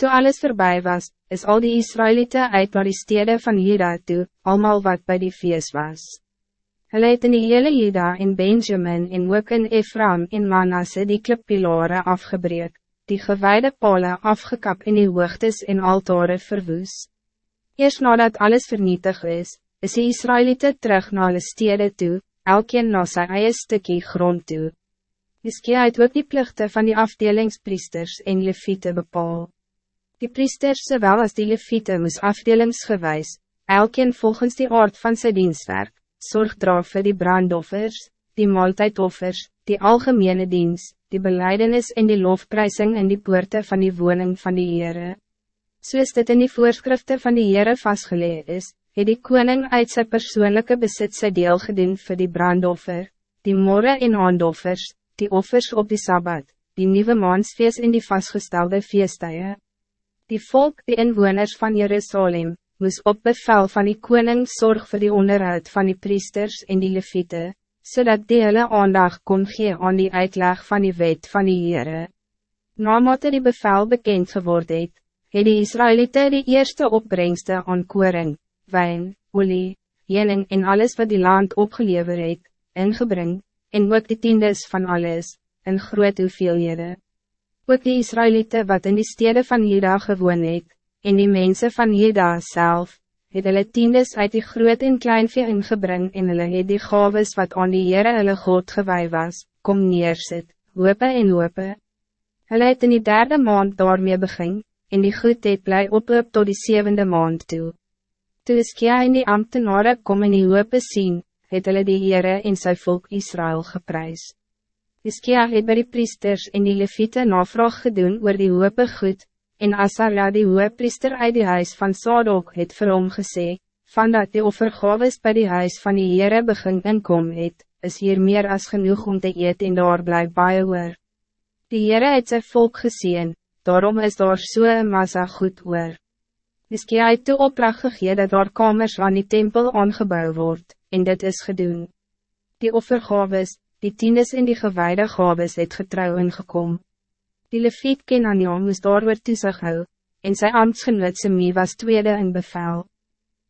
Toen alles voorbij was, is al die Israëlieten uit naar die steden van Juda toe, allemaal wat bij die feest was. Hulle het in die hele Juda in Benjamin en ook in Ephraim en Manasse die klippilare afgebreek, die gewijde pole afgekap in die hoogtes en altare verwoes. Eerst nadat alles vernietig is, is die Israëlieten terug naar de steden toe, elkeen na sy eie stukkie grond toe. Hiskia het ook die plichten van die afdelingspriesters en leviete bepaal. Die priesters zowel als die leviete moes afdelingsgewijs, elkeen volgens die aard van zijn dienstwerk, zorg dra vir die brandoffers, die maaltijdoffers, die algemene dienst, die beleidenis en die lofprijsing in die poorte van die woning van die Heere. Soos dit in die voorschriften van die Heere vastgeleid is, het die koning uit zijn persoonlijke bezit sy deel gedoen vir die brandoffer, die morgen en handoffers, die offers op die Sabbat, die nieuwe maansfeest in die vastgestelde feestdagen. Die volk, die inwoners van Jerusalem, moes op bevel van die koning zorg voor die onderhoud van die priesters en die leviete, zodat die hele aandag kon gee aan die uitleg van die wet van die Heere. Naamate die bevel bekend geword het, het die Israëlieten die eerste opbrengste aan koring, wijn, olie, jening en alles wat die land opgeleverd het, ingebring, en ook die tiendes van alles, in groot hoeveelhede ook die Israëlieten wat in die steden van Juda gewoon het, en die mensen van Juda zelf, het hulle tiendes uit die groot en kleinvee ingebring en hulle het die gaves wat aan die Heere hulle God gewaai was, kom neersit, hoope en hoope. Hulle het in die derde maand daarmee begin, en die goed het bly oploop tot die zevende maand toe. Toe Iskia en die ambtenaren kom in die hoope sien, het hulle die Heere en sy volk Israël geprijsd. Iskia het by die priesters en die leviete navraag gedoen oor die hoope goed, en Asaria die priester uit die huis van Sadok het vir hom gesê, van dat die offergaves by die huis van die Heere begin inkom het, is hier meer as genoeg om te eet en daar blyk baie oor. Die Heere het sy volk gezien, daarom is daar so een massa goed oor. Iskia het toe opdracht gegee dat daar kamers aan die tempel aangebouw wordt, en dit is gedoen. Die offergaves, die tiendes in die gewijde gabes het getrouw ingekom. Die leviet Kenania moes daar oor toesig hou, en sy ambtsgenoot Semi was tweede in bevel.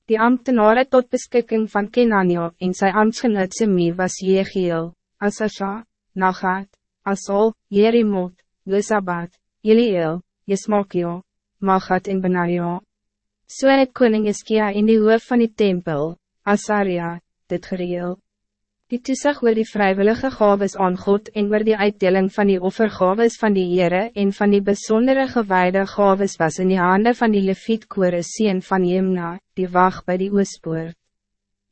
Die ambtenare tot beskikking van Kenania en sy ambtsgenoot Semi was Jegiel, Asasha, Nagat, Asol, Jerimot, Lusabat, Eliel, Jesmakio, Magat en Benaja. So het koning Iskia in die hoof van die tempel, Asaria, dit gereeld. Die toesig oor die vrijwillige gaves aan God en oor die uitdeling van die offergaves van die Heere en van die bijzondere gewijde gaves was in die handen van die Leviet Kores sien van Jemna, die wacht bij die oospoort.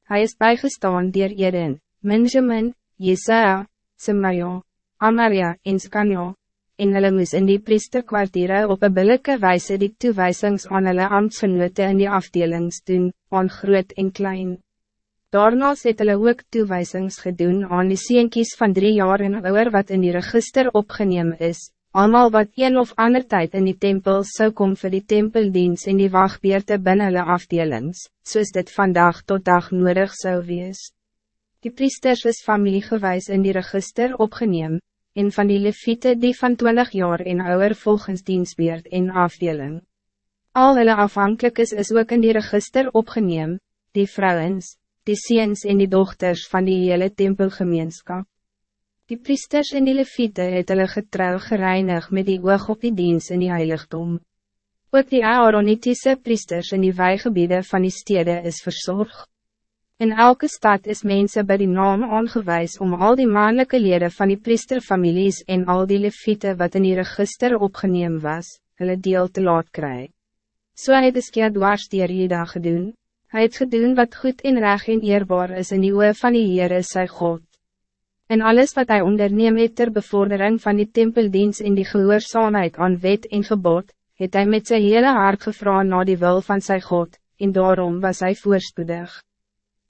Hij is bijgestaan dier Eden, Benjamin, Jesaja, Semaja, Amaria en Skanja, en hulle moes in die priesterkwartiere op een billike wijze die toewijsings aan hulle ambtsgenote in die afdelings doen, aan groot en klein. Daarna het hulle ook toewijsings gedoen aan die seentjies van drie jaar en ouder wat in die register opgeneem is, allemaal wat een of ander tijd in die tempel zou kom vir die tempeldienst en die wachtbeerte binnen hulle afdelings, soos dit vandaag tot dag nodig zou wees. Die priesters is familiegewijs in die register opgeneem, en van die leviete die van 20 jaar en ouder volgens dienstbeert en afdeling. Al hulle afhankelijk is, is ook in die register opgeneem, die vrouwens, die ziens en die dochters van die hele tempelgemeenschap. Die priesters en die leviete het hulle getrouw gereinig met die oog op die diens in die heiligdom. Ook die Aaronitiese priesters in die weigebieden van die stede is verzorgd. In elke stad is mensen bij die naam aangewijs om al die mannelijke leden van die priesterfamilies en al die leviete wat in die register opgeneem was, hulle deel te laat kry. So het is keer dwars die Rida gedoen. Hij het gedoen wat goed en reg en eerbaar is in die oe van die Heere sy God. En alles wat hij onderneem het ter bevordering van die tempeldienst in die gehoorzaamheid aan wet en gebod, het hij met zijn hele hart gevra na die wil van zijn God, en daarom was hij voorspoedig.